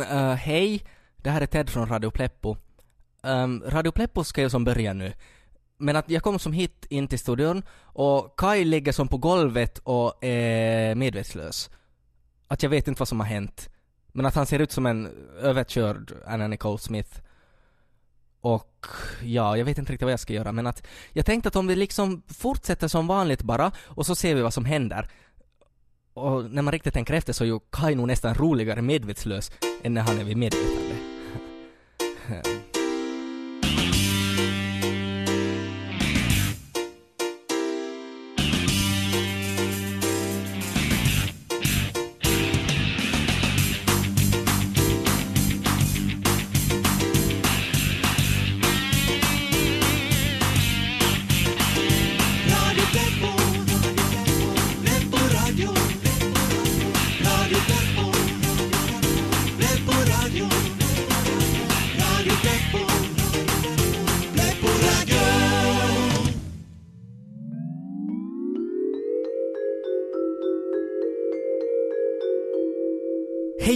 Men hej, det här är Ted från Radio Pleppo. Um, Radio Pleppo ska ju som börja nu. Men att jag kom som hit in till studion och Kai ligger som på golvet och är medvetslös. Att jag vet inte vad som har hänt. Men att han ser ut som en överkörd Anna Nicole Smith. Och ja, jag vet inte riktigt vad jag ska göra men att jag tänkte att om vi liksom fortsätter som vanligt bara och så ser vi vad som händer. Och när man riktigt tänker efter så är ju Kai nog nästan roligare medvetslös än när han är vid medvetande.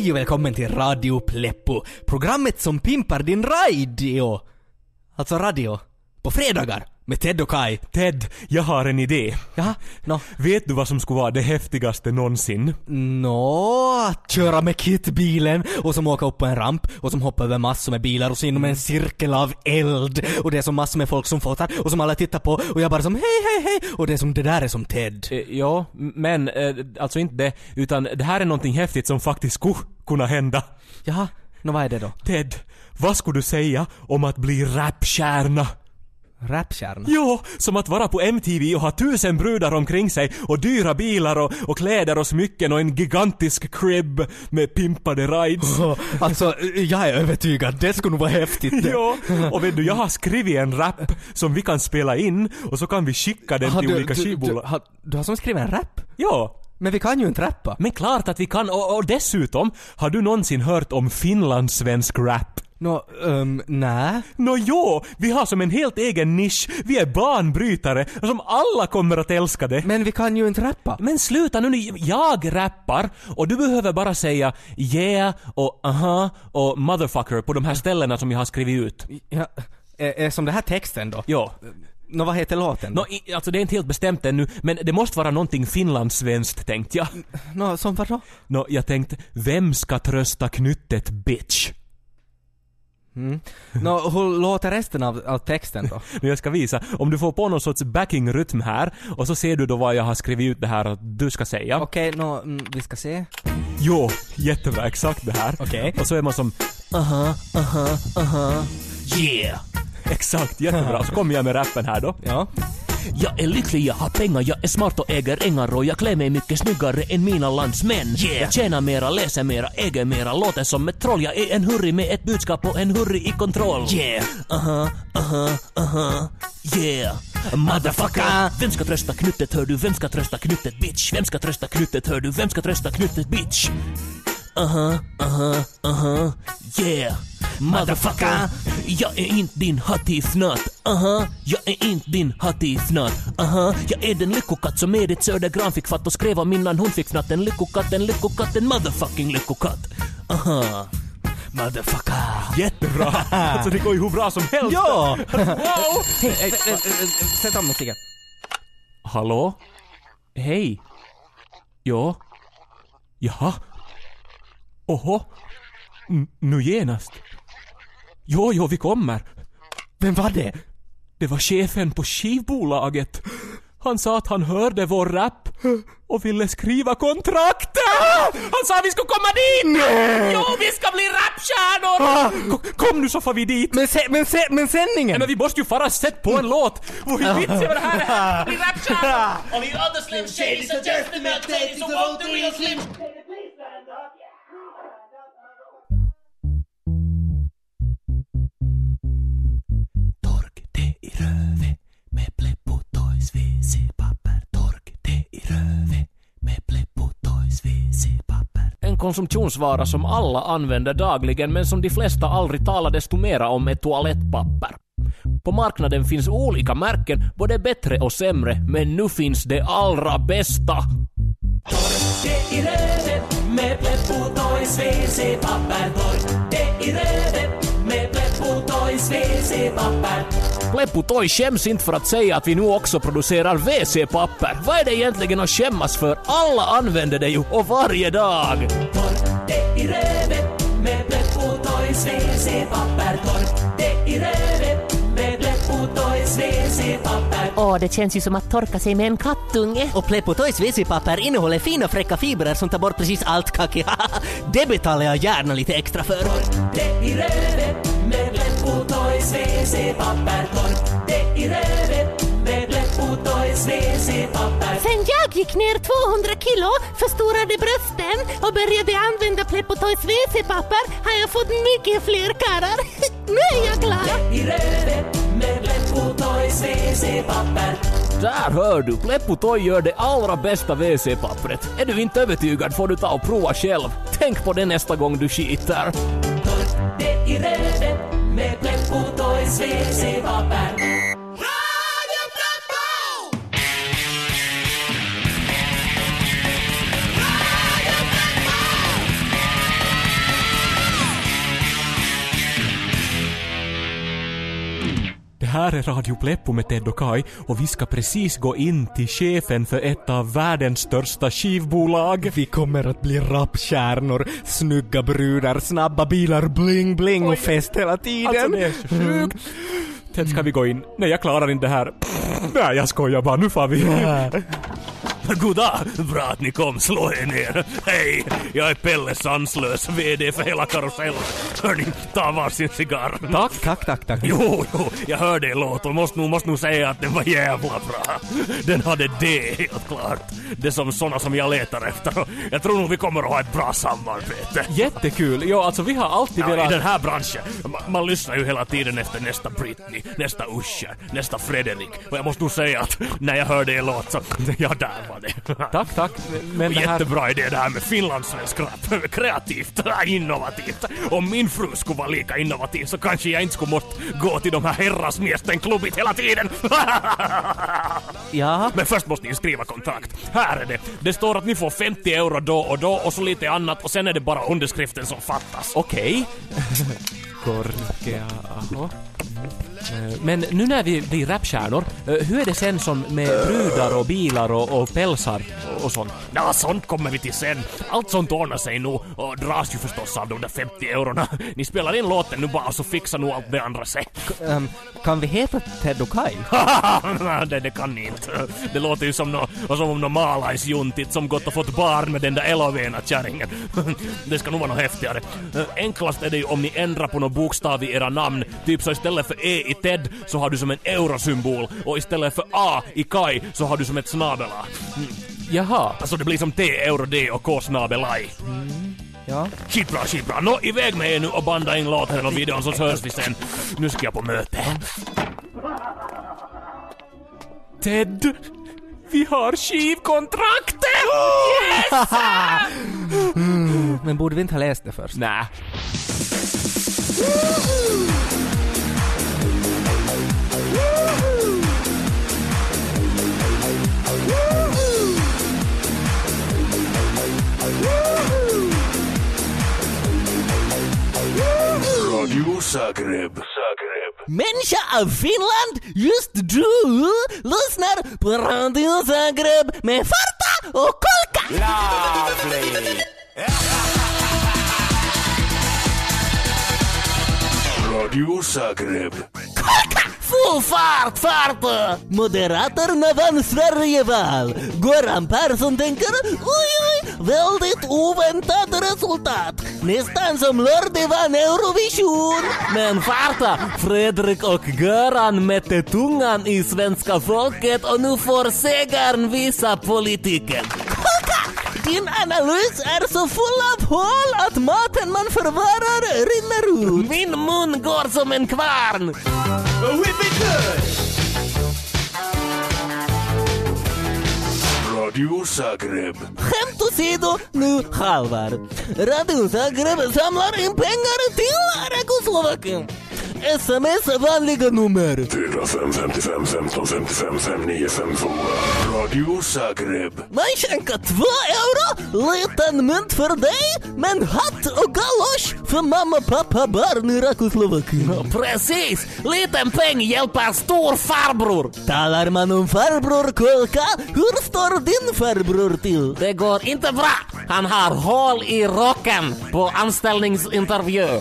Hej och välkommen till Radio Pleppo, programmet som pimpar din radio. Alltså radio. På fredagar med Ted och Kai. Ted, jag har en idé. Ja, nå, Vet du vad som skulle vara det häftigaste någonsin? nå, att köra med Kit-bilen och som åka upp på en ramp och som hoppar över massor med bilar och så inom en cirkel av eld och det är som massor med folk som fotar och som alla tittar på och jag bara som hej hej hej och det är som det där är som Ted. Eh, ja, men eh, alltså inte det, utan det här är någonting häftigt som faktiskt skulle kunna hända. Jaha, nå vad är det då? Ted, vad skulle du säga om att bli rapstjärna? Rapstjärna? Ja, som att vara på MTV och ha tusen brudar omkring sig och dyra bilar och, och kläder och smycken och en gigantisk crib med pimpade rides. Alltså, jag är övertygad, det skulle nog vara häftigt. Ja, och vet du, jag har skrivit en rap som vi kan spela in och så kan vi skicka den Har till du, olika du, du, skivbolag. har, du har som skrivit en rap? Ja, Men vi kan ju inte rappa. men klart att vi kan och, och dessutom, har du någonsin hört om finlandssvensk rap? Nå, um, nä. Nå jo, vi har som en helt egen nisch, vi är banbrytare och som alla kommer att älska det. Men vi kan ju inte rappa. Men sluta nu, jag rappar och du behöver bara säga yeah och aha och motherfucker på de här ställena som jag har skrivit ut. Ja, är, som det här texten då? Ja. Nå, vad heter låten? Nå, i, alltså det är inte helt bestämt ännu, men det måste vara någonting finlandssvenskt tänkte jag. Nå, som vadå? Nå, jag tänkte, vem ska trösta knyttet bitch? Nå, hur låter resten av, av texten då? Jag ska visa, om du får på någon sorts backing-rytm här och så ser du då vad jag har skrivit ut det här att du ska säga. Okej, nå, mm, vi ska se. Jo, jättebra, exakt det här. Okej. Och så är man som aha, aha, aha, yeah. Exakt, jättebra. Så kommer jag med rappen här då. Ja. Jag är lycklig, jag har pengar, jag är smart och äger ängar och jag klär mig mycket snyggare än mina landsmän. Yeah. Jag tjänar mera, läser mera, äger mera, låter som ett troll. Jag är en hurry med ett budskap och en hurry i kontroll. Yeah. Aha, aha, aha, yeah. Motherfucker! Vem ska trösta knyttet hör du? Vem ska trösta knyttet bitch? Vem ska trösta knyttet hör du? Vem ska trösta knyttet bitch? Aha, aha, aha, yeah. Motherfucker! Jag är inte din hattifnatt, aha. Jag är inte din hattifnatt, aha. Jag är den lyckokatt som Edith Södergran fick fatt och skrev om innan hon fick fnatt. En lyckokatt, en lyckokatt, en motherfucking lyckokatt. Aha. Motherfucker! Jättebra! alltså det går ju hur bra som helst! Ja! Wow! Hej, äh, äh, äh, sätt av musiken. Hallå? Hej? Ja? Jaha? Oho? N- nu genast? Jo, jo, vi kommer. Vem var det? Det var chefen på skivbolaget. Han sa att han hörde vår rap och ville skriva kontraktet! Han sa att vi skulle komma dit! Nej! Jo, vi ska bli rapstjärnor! Ah! Kom, nu så får vi dit! Men, se, men, se, men sändningen! Nej, men vi måste ju fara sätt på en låt! Vad vits är det här? blir rapstjärnor! Och vi other slim shady suggest the milk tasty so won't the real slim konsumtionsvara som alla använder dagligen men som de flesta aldrig talar desto mera om är toalettpapper. På marknaden finns olika märken, både bättre och sämre, men nu finns det allra bästa. Tork det i röret med Pleppo Toys WC-papper. Det i WC-papper. Pleppo Toys skäms inte för att säga att vi nu också producerar WC-papper. Vad är det egentligen att skämmas för? Alla använder det ju och varje dag. Tork det i rövet med Pleppo Toys WC-papper. Tork det i rövet med Pleppo Toys WC-papper. Åh, det känns ju som att torka sig med en kattunge. Och Pleppo Toys WC-papper innehåller fina fräcka fibrer som tar bort precis allt kaki. det betalar jag gärna lite extra för. det i rövet med Pleppo Toys WC-papper. Tork det i rövet med Pleppo Toys WC-papper. Sen jag gick ner 200 kilo, förstorade brösten och började använda Pleppotoys WC-papper har jag fått mycket fler karlar. nu är jag glad! i rövet med Pleppo Toys WC-papper. Där hör du, Pleppo Toy gör det allra bästa WC-pappret. Är du inte övertygad får du ta och prova själv. Tänk på det nästa gång du skiter. Pleppo Toys WC-papper. Det här är Radio Pleppo med Ted och Kai och vi ska precis gå in till chefen för ett av världens största skivbolag. Vi kommer att bli rapstjärnor, snygga brudar, snabba bilar, bling bling och fest hela tiden. Alltså det är så sjukt. Ted, ska vi gå in? Nej, jag klarar inte det här. Nej, jag skojar bara. Nu får vi. Goddag! Bra att ni kom, slå er ner. Hej, jag är Pelle Sanslös, VD för hela karusellen. Hörni, ta varsin cigarr. Tack, tack, tack, tack. Jo, jo, jag hörde er låt och måste nog, måste nog säga att den var jävla bra. Den hade det helt klart. Det som såna som jag letar efter. Jag tror nog vi kommer att ha ett bra samarbete. Jättekul. Ja, alltså vi har alltid Ja, I velat... den här branschen, man, man lyssnar ju hela tiden efter nästa Britney, nästa Usher, nästa Fredrik. Och jag måste nog säga att när jag hörde er låt så, ja där var det. Tack, tack. Men det här... Jättebra idé det här med finlandssvensk rap. Kreativt, innovativt. Om min fru skulle vara lika innovativ så kanske jag inte skulle måste gå till de här herrasmiesten klubbit hela tiden. Ja, Men först måste ni skriva kontrakt. Här är det. Det står att ni får 50 euro då och då och så lite annat och sen är det bara underskriften som fattas. Okej. Korkea, aho. Eh, Men nu när vi blir rapstjärnor, eh, hur är det sen som med brudar och bilar och, och pälsar och sånt? Ja, sånt kommer vi till sen. Allt sånt ordnar sig nu och dras ju förstås av de där 50 eurona. Ni spelar in låten nu bara så fixar nog allt det andra sig. ehm, kan vi heta Ted och Kai? det, det kan ni inte. Det låter ju som, no, som om någon malaisjuntit som gått och fått barn med den där Elovena kärringen. Det ska nog vara något häftigare. Enklast är det ju om ni ändrar på någon bokstav i era namn. Typ så istället för E i Ted så har du som en eurosymbol och istället för A i Kai så har du som ett snabel A. Jaha. Alltså det blir som T, euro, D och K snabel I. Ja. Skitbra, skitbra. Nå, iväg med er nu och banda in låten och videon så hörs vi sen. Nu ska jag på möte. Ted! Vi har skivkontraktet! Men borde vi inte ha läst det först? Nä. Radio Zagreb. Människa av Finland, just du lyssnar på Radio Zagreb med Farta och Kolka! Radio Zagreb. Full fart, fart! Moderaterna vann Sverigeval. Göran Persson tänker oj, oj, väldigt oväntat resultat. Nästan som Lordi vann Eurovision. Men farta, Fredrik och Göran mätte tungan i svenska folket och nu får segern visa politiken. Din analys är så full av hål att maten man förvarar rinner ut. Min mun går som en kvarn. Radio Zagreb. Skämt åsido, nu halvar. Radio Zagreb samlar in pengar till Rekoslovakien. Sms vanliga nummer. 45 55 15 55 59 52. Radio Zagreb. Man skänker två euro, liten mynt för dig, men hatt och galosch för mamma, pappa, barn i Rakoslovakien. Precis! Liten peng hjälper stor farbror. Talar man om farbror Kolka, hur står din farbror till? Det går inte bra. Han har hål i rocken på anställningsintervju.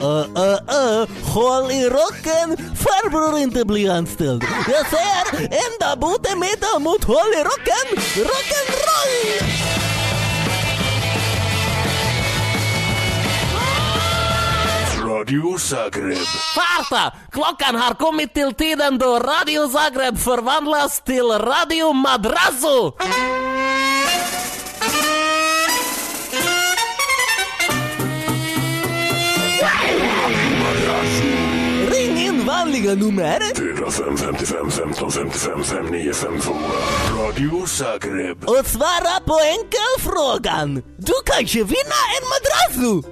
Uh, uh, uh, håll i rocken, farbror inte blir anställd. Jag säger, enda botemedel mot håll i rocken, rock'n'roll! Radio Zagreb. Farta! Klockan har kommit till tiden då Radio Zagreb förvandlas till Radio Madrazo! In vanliga nummer. 45 55 15 55 59 52. Radio Zagreb. och svara på enkelfrågan. Du kanske vinner en madrasso!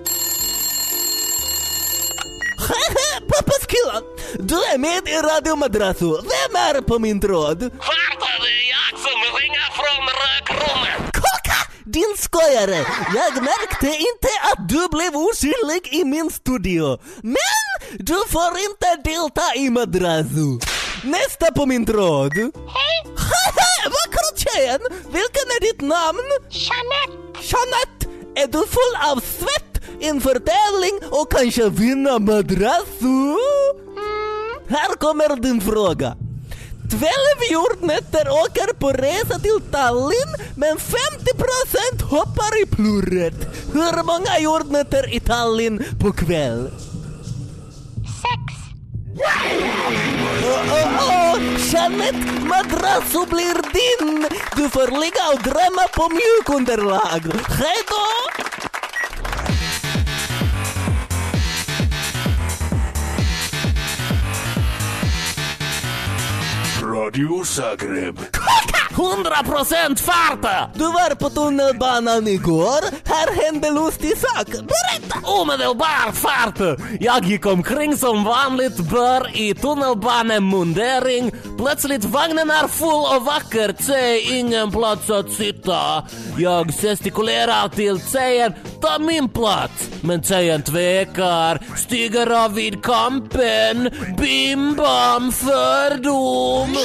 Pappas killar, du är med i Radio Madrasso. Vem är på min tråd? Det är jag som ringer från rökrummet! Din skojare! Jag märkte inte att du blev osynlig i min studio. Men du får inte delta i Madrasso. Nästa på min tråd. Hej, Vackra tjejen! Vilken är ditt namn? Jeanette. Jeanette, är du full av svett inför tävling och kanske vinna madrasso? Här kommer din fråga. 12 jordnötter åker på resa till Tallinn men 50% hoppar i plurret. Hur många jordnötter i Tallinn på kväll? Jeanette, madrasso blir din! Du får ligga och drömma på mjukunderlag. Hej då! Radio Zagreb. 100% farta! Du var på tunnelbanan igår. Här hände lustig sak. Berätta! Omedelbar fart! Jag gick omkring som vanligt bör i tunnelbanemundering. Plötsligt vagnen är full och vackert, säg ingen plats att sitta. Jag gestikulerar till tjejen, ta min plats. Men tjejen tvekar, stiger av vid kampen. Bim bam fördom.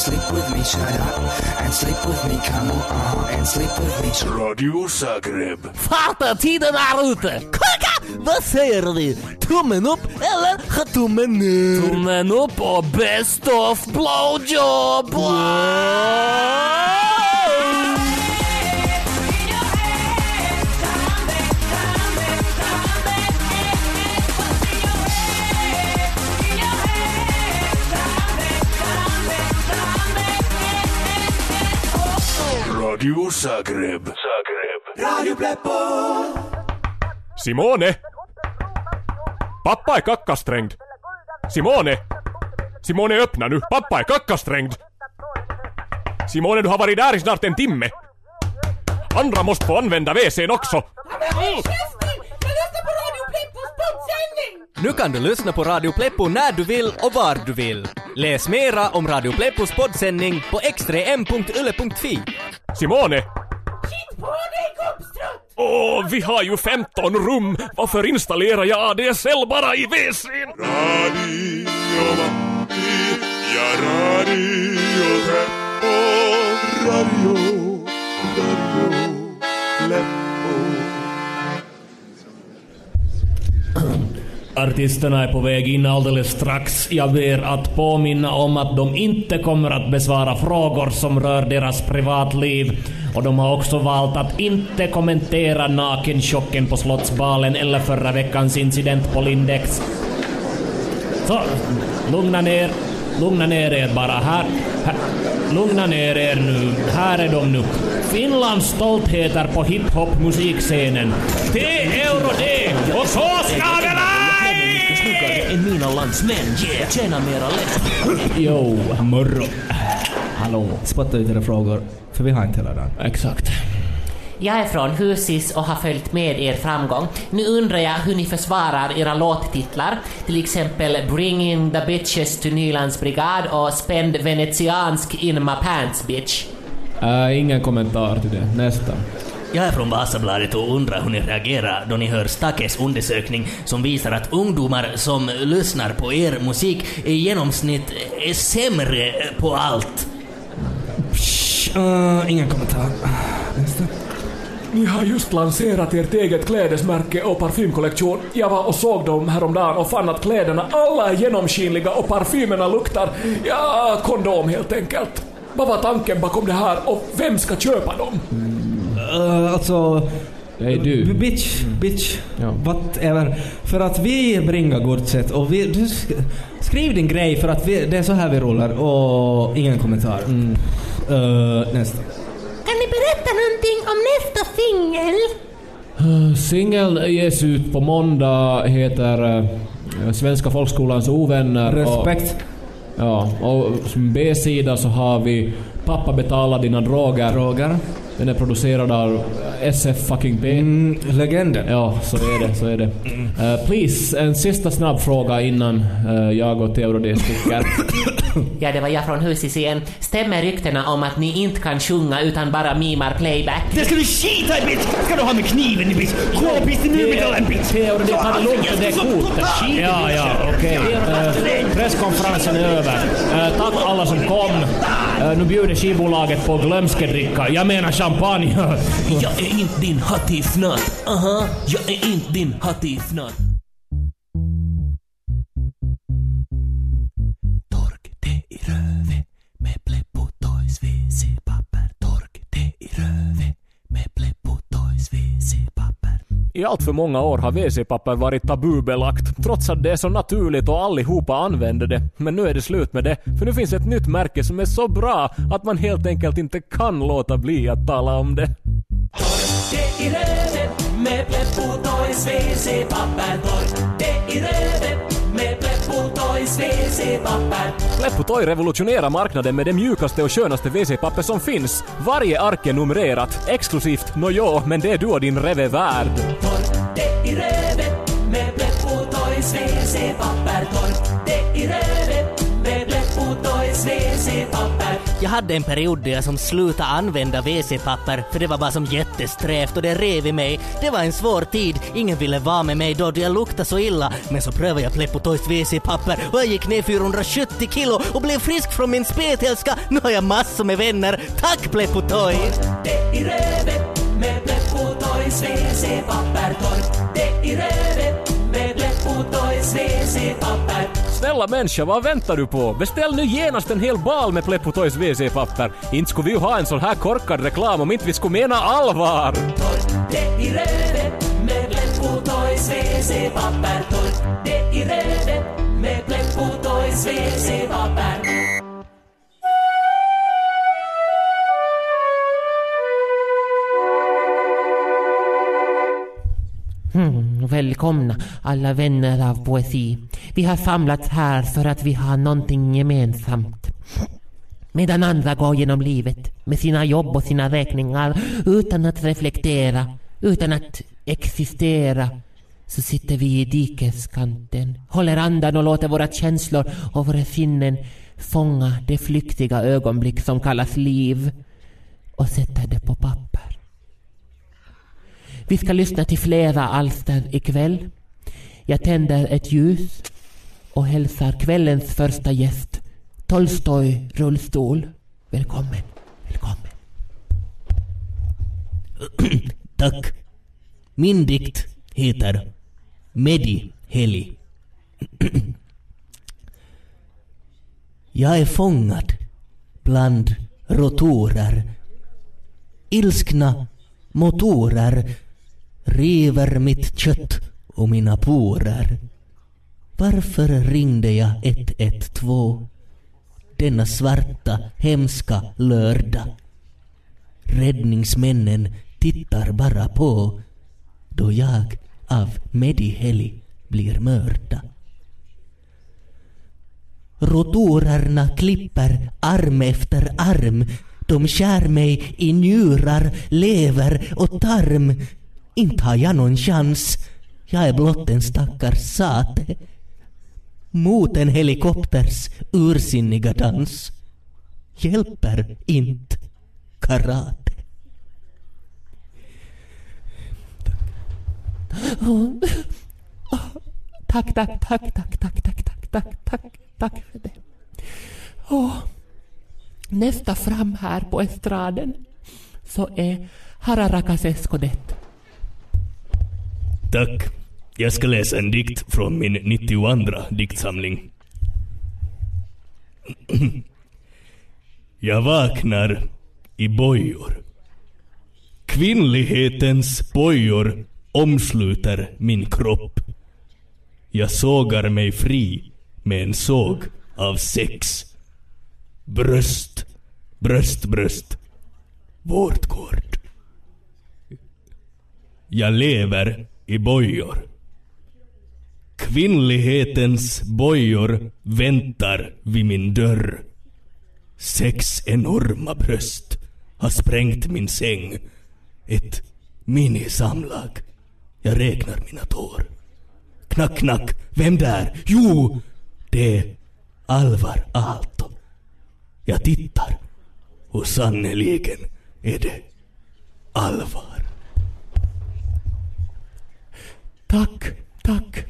sleep with me, shut up and sleep with me, come on, uh, and sleep with me. Rádio Zagreb. Fata ti de Naruto. Kaka, você erdi. Tummen op, eller getummen neer. Tummen up, oh, best of blowjob. Wow. Radio Zagreb. Zagreb. Simone! Pappa är kackasträngd. Simone! Simone öppna nu, pappa är kackasträngd. Simone du har varit där i snart en timme. Andra måste få använda WC'n också. Nu kan du lyssna på Radio Pleppo när du vill och var du vill. Läs mera om Radio Pleppos poddsändning på x3m.yle.fi. Simone! Åh, vi har ju 15 rum. Varför installerar jag ADSL bara i WC'n? Radio Matti ja Radio. Radio, Radio Artisterna är på väg in alldeles strax. Jag ber att påminna om att de inte kommer att besvara frågor som rör deras privatliv. Och de har också valt att inte kommentera nakenchocken på Slottsbalen eller förra veckans incident på Lindex. Så, lugna ner. Lugna ner er bara. Här, här. Lugna ner er nu. Här är de nu. Finlands stoltheter på hiphop musikscenen. Det är Eurodee! Och så ska det vara! Mina landsmän. Yeah! Tjäna mera lätt. Jo, morgon. Hallå. Spotta ut era frågor, för vi har inte hela dagen. Exakt. Jag är från Husis och har följt med er framgång. Nu undrar jag hur ni försvarar era låttitlar, till exempel Bring in the bitches to Nylands brigad och Spend venetiansk in my pants bitch. Äh, ingen kommentar till det. Nästa. Jag är från Vasabladet och undrar hur ni reagerar då ni hör Stakes undersökning som visar att ungdomar som lyssnar på er musik i genomsnitt är sämre på allt. Uh, ingen kommentar. Nästa. Ni har just lanserat ert eget klädesmärke och parfymkollektion. Jag var och såg dem häromdagen och fann att kläderna alla är genomskinliga och parfymerna luktar, ja, kondom helt enkelt. Vad var tanken bakom det här och vem ska köpa dem? Uh, alltså... Det är du. Bitch, bitch, Ja. whatever. För att vi bringar godset och vi... Du sk- skriv din grej för att vi, det är så här vi rullar och ingen kommentar. Uh, nästa. Kan ni berätta någonting om nästa singel? Uh, Singeln ges ut på måndag, heter uh, Svenska folkskolans ovänner. Respekt. Och, ja, och som B-sida så har vi Pappa betalar dina droger. Droger. Den är producerad av SF fucking P. Mm, legenden. Ja, så är det, så är det. Uh, please, en sista snabb fråga innan uh, jag och Theodor sticker. Ja, det var jag från Husis igen. Stämmer ryktena om att ni inte kan sjunga utan bara mimar playback? Det ska du skita i bitch! Ska du ha med kniven i bitch? Gå piss nu med den bitch! Theodor, det tar lugnt det kortet. Ja, ja, okej. Eh, presskonferensen är över. Tack alla som kom. Äh, nu bjuder skivbolaget på glömskedricka. Jag menar champagne. Jag är inte din hattifnatt. Aha, jag är inte din hattifnatt. I allt för många år har WC-papper varit tabubelagt, trots att det är så naturligt och allihopa använder det. Men nu är det slut med det, för nu finns ett nytt märke som är så bra att man helt enkelt inte kan låta bli att tala om det. Det i röven med Pleppo Toys WC-papper. Det i röven med Pleppo Toys WC-papper. Pleppotoy revolutionerar marknaden med det mjukaste och skönaste WC-papper som finns. Varje ark är numrerat, exklusivt, nåjo, men det är du och din reve värd. Torr, det i Jag hade en period där jag som slutade använda WC-papper för det var bara som jättesträvt och det rev i mig. Det var en svår tid, ingen ville vara med mig då jag luktade så illa. Men så prövade jag Pleppo Toys WC-papper och jag gick ner 470 kilo och blev frisk från min spetälska. Nu har jag massor med vänner. Tack Pleppo Toy! Det i rövet med Pleppo Toys WC-papper. Tork det i rövet med Pleppo Toys WC-papper. Snälla människa, vad väntar du på? Beställ nu genast en hel bal med Pleppo Toys WC-papper. Inte skulle vi ju ha en sån här korkad reklam om inte vi skulle mena allvar. Tork det i röven med Pleppo Toys WC-papper. Tork det i röven med Pleppo Toys WC-papper. Välkomna alla vänner av poesi. Vi har samlats här för att vi har någonting gemensamt. Medan andra går genom livet med sina jobb och sina räkningar utan att reflektera, utan att existera, så sitter vi i dikeskanten, håller andan och låter våra känslor och våra sinnen fånga det flyktiga ögonblick som kallas liv och sätter det på. Vi ska lyssna till flera alster ikväll. Jag tänder ett ljus och hälsar kvällens första gäst, Tolstoj rullstol. Välkommen, välkommen. Tack. Min dikt heter Medi Heli. Jag är fångad bland rotorer. Ilskna motorer river mitt kött och mina porer. Varför ringde jag 112 denna svarta, hemska lördag? Räddningsmännen tittar bara på då jag av Mediheli blir mörda. Rotorerna klipper arm efter arm De skär mig i njurar, lever och tarm. Inte har jag någon chans. Jag är blott en stackars sate. Mot en helikopters ursinniga dans hjälper inte karate. Tack, tack, tack, tack, tack, tack, tack, tack, tack, tack för det. Oh. nästa fram här på estraden så är Hararakas Escodet. Tack. Jag ska läsa en dikt från min 92 diktsamling. Jag vaknar i bojor. Kvinnlighetens bojor omsluter min kropp. Jag sågar mig fri med en såg av sex. Bröst, bröst, bröst. Vårtgård. Jag lever i bojor. Kvinnlighetens bojor väntar vid min dörr. Sex enorma bröst har sprängt min säng. Ett minisamlag. Jag räknar mina tår. Knack, knack. Vem där? Jo, det är Alvar Aalto. Jag tittar. Och sannerligen är det allvar. Tack, tack.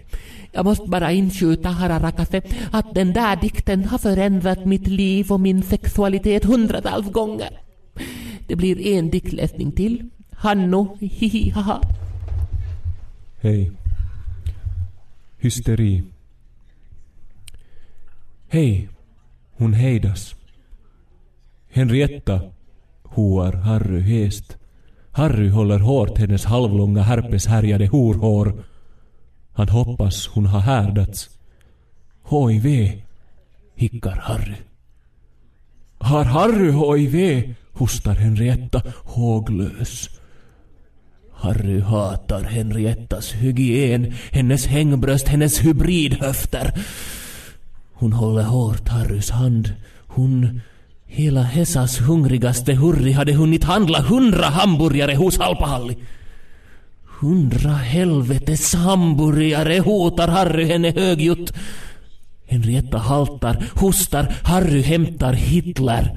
Jag måste bara inskjuta, Hararakase, att den där dikten har förändrat mitt liv och min sexualitet hundratals gånger. Det blir en diktläsning till. Hanno, hihi, haha. Hej. Hysteri. Hej. Hon hejdas. Henrietta hoar Harry häst. Harry håller hårt hennes halvlånga herpeshärjade horhår. Han hoppas hon har härdats. HIV, hickar Harry. Har Harry HIV? hostar Henrietta håglös. Harry hatar Henriettas hygien, hennes hängbröst, hennes hybridhöfter. Hon håller hårt Harrys hand. Hon, hela Hesas hungrigaste hurri, hade hunnit handla hundra hamburgare hos Halpahalli. Hundra helvetes hamburgare hotar Harry henne högljutt. Henrietta haltar, hostar, Harry hämtar Hitler.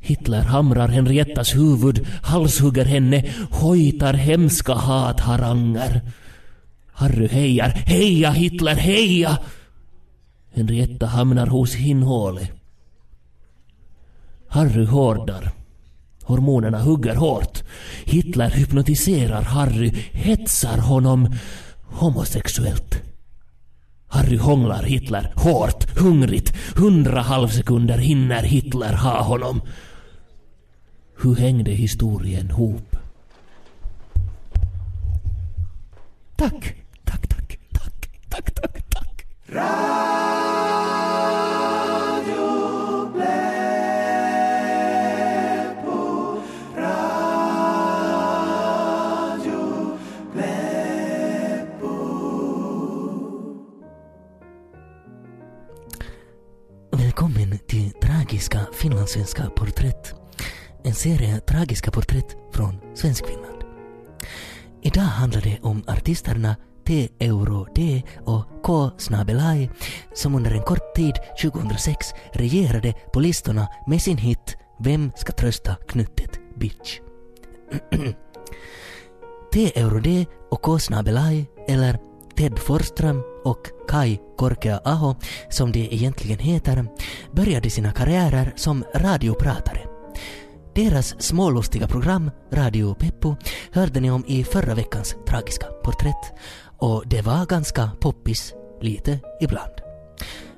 Hitler hamrar Henriettas huvud, halshugger henne, hojtar hemska hatharanger. Harry hejar, heja Hitler, heja! Henrietta hamnar hos Hinhåle. Harry hårdar. Hormonerna hugger hårt. Hitler hypnotiserar Harry, hetsar honom homosexuellt. Harry hånglar Hitler hårt, hungrigt. Hundra halvsekunder hinner Hitler ha honom. Hur hängde historien ihop? Tack, tack, tack, tack, tack, tack, tack. Finlandssvenska porträtt. En serie tragiska porträtt från Svenskfinland. Idag handlar det om artisterna T. Euro D och K. Snabelaj som under en kort tid 2006 regerade på listorna med sin hit Vem ska trösta knuttet bitch? T. Euro D och K. Snabelaj eller Ted Forsström och Kai Korkea Aho, som de egentligen heter, började sina karriärer som radiopratare. Deras smålustiga program, Radio Peppo, hörde ni om i förra veckans tragiska porträtt. Och det var ganska poppis, lite ibland.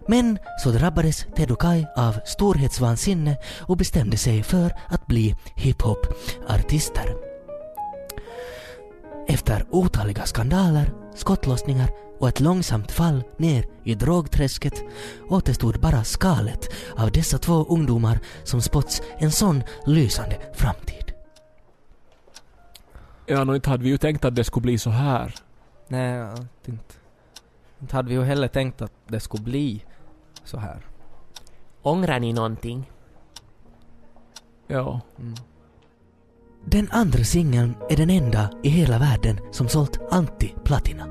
Men så drabbades Ted och Kai av storhetsvansinne och bestämde sig för att bli hiphop-artister. Efter otaliga skandaler, skottlossningar och ett långsamt fall ner i drogträsket återstod bara skalet av dessa två ungdomar som spotts en sån lysande framtid. Ja, nog inte hade vi ju tänkt att det skulle bli så här. Nej, inte. Inte hade vi ju heller tänkt att det skulle bli så här. Ångrar ni någonting? Ja. Den andra singeln är den enda i hela världen som sålt anti-platina.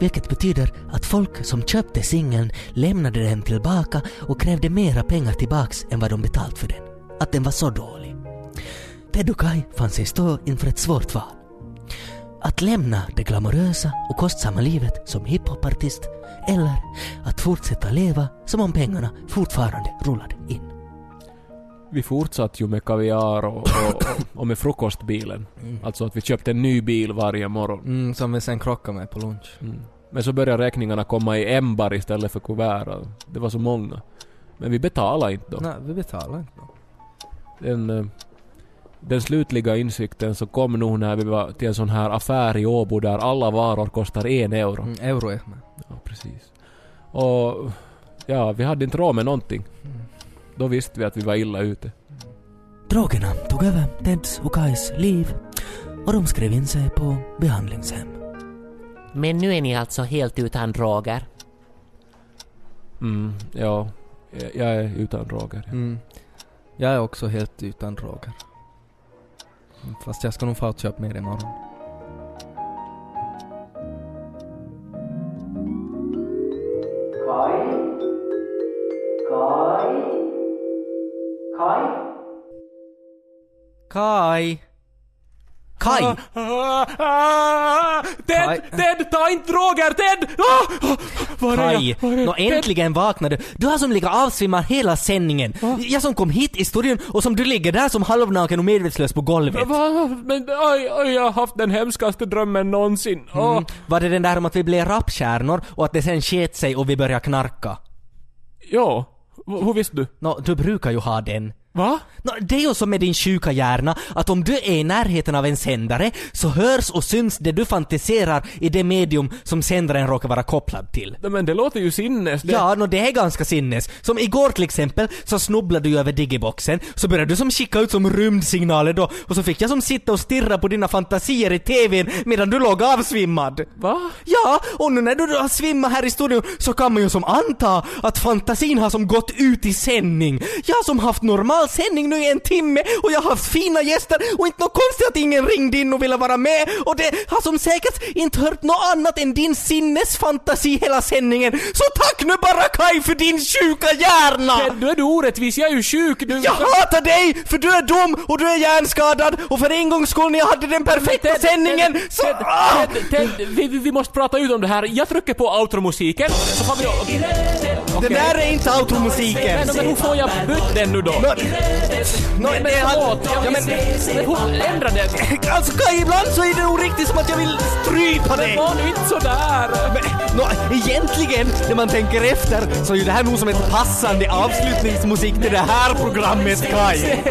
Vilket betyder att folk som köpte singeln lämnade den tillbaka och krävde mera pengar tillbaks än vad de betalt för den. Att den var så dålig. Ted och Kai fann sig stå inför ett svårt val. Att lämna det glamorösa och kostsamma livet som hiphopartist eller att fortsätta leva som om pengarna fortfarande rullade in. Vi fortsatte ju med kaviar och, och, och, med frukostbilen. Alltså att vi köpte en ny bil varje morgon. Mm, som vi sen krockade med på lunch. Mm. Men så började räkningarna komma i ämbar istället för kuvert. Det var så många. Men vi betalade inte då. Nej, vi betalar inte. då. Den, eh, den slutliga insikten så kom nog när vi var till en sån här affär i Åbo där alla varor kostar en euro. Mm, euro är med. Ja, precis. Och ja, vi hade inte råd med någonting. Då visste vi att vi var illa ute. Drogerna tog över Teds och Kais liv och de skrev in sig på behandlingshem. Men nu är ni alltså helt utan droger? Mm, ja. Jag- är utan droger. ja. Mm. Jag är också helt utan droger. Mm, Fast jag ska nog få köpa mer imorgon. Kai! Kai! Ted! Kai. Ted! Ta inte droger! Ted! Ah! Ah! Var är Kai! jag? Var är Nå Ted? äntligen vaknade du. Du har som ligger avsvimmad hela sändningen. Jag som kom hit i studion och som du ligger där som halvnaken och medvetslös på golvet. Va? Men oj, oj, jag har haft den hemskaste drömmen någonsin. Mm. Var det den där om att vi blev rapstjärnor och att det sen sket sig och vi började knarka? Ja. V- hur visste du? Nå, du brukar ju ha den. Va? Nå, det är ju som med din sjuka hjärna, att om du är i närheten av en sändare så hörs och syns det du fantiserar i det medium som sändaren råkar vara kopplad till. Nej, Men det låter ju sinnes. Det... Ja, nå det är ganska sinnes. Som igår till exempel, så snubblade du över digiboxen, så började du som skicka ut som rymdsignaler då, och så fick jag som sitta och stirra på dina fantasier i TVn medan du låg avsvimmad. Va? Ja, och nu när du har svimmat här i studion så kan man ju som anta att fantasin har som gått ut i sändning. Jag som haft normal sändning nu i en timme och jag har haft fina gäster och inte något konstigt att ingen ringde in och ville vara med och det har som säkert inte hört något annat än din sinnesfantasi hela sändningen. Så tack nu bara Kai för din sjuka hjärna! Ted, du är du orättvis. Jag är ju sjuk. Du... Jag hatar dig för du är dum och du är hjärnskadad och för en gångs skull när jag hade den perfekta sändningen så... Ted, Ah! Ted, Ted, vi, vi, måste prata ut om det här. Jag trycker på outromusiken så får vi... Det där är inte automusiken! Men, men hur får jag bytt den nu då? Nå, nå, Men jag ja, men, men hur ändra den? alltså Kaj, ibland så är det nog riktigt som att jag vill strypa dig. Var nu inte sådär! Men, nå, egentligen, när man tänker efter, så är ju det här nog som ett passande avslutningsmusik till det här programmet Kaj.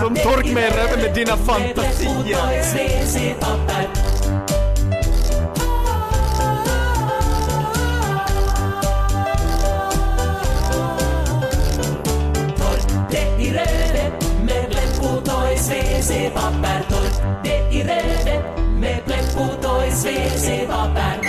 Som tork med röven med dina fantasier. WC-papper torrt. Det i rödet med Pleppo Toys WC-papper